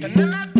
Can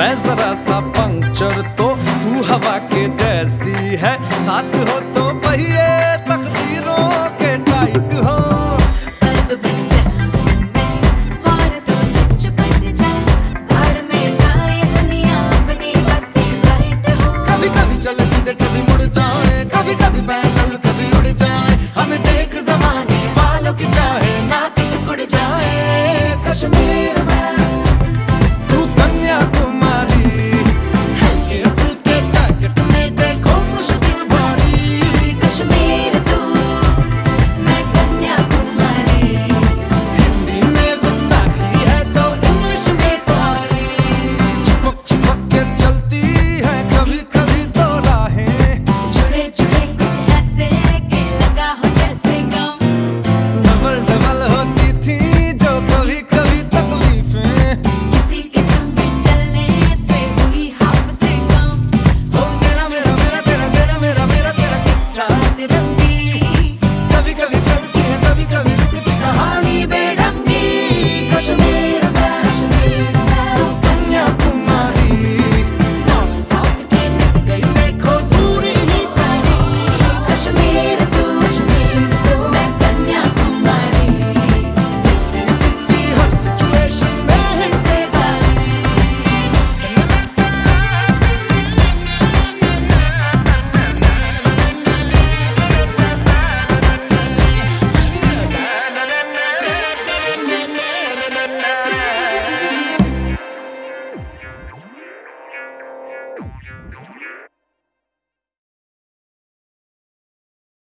मैं जरा सा पंक्चर तो तू हवा के जैसी है। साथ हो तो पहिए तकदीरों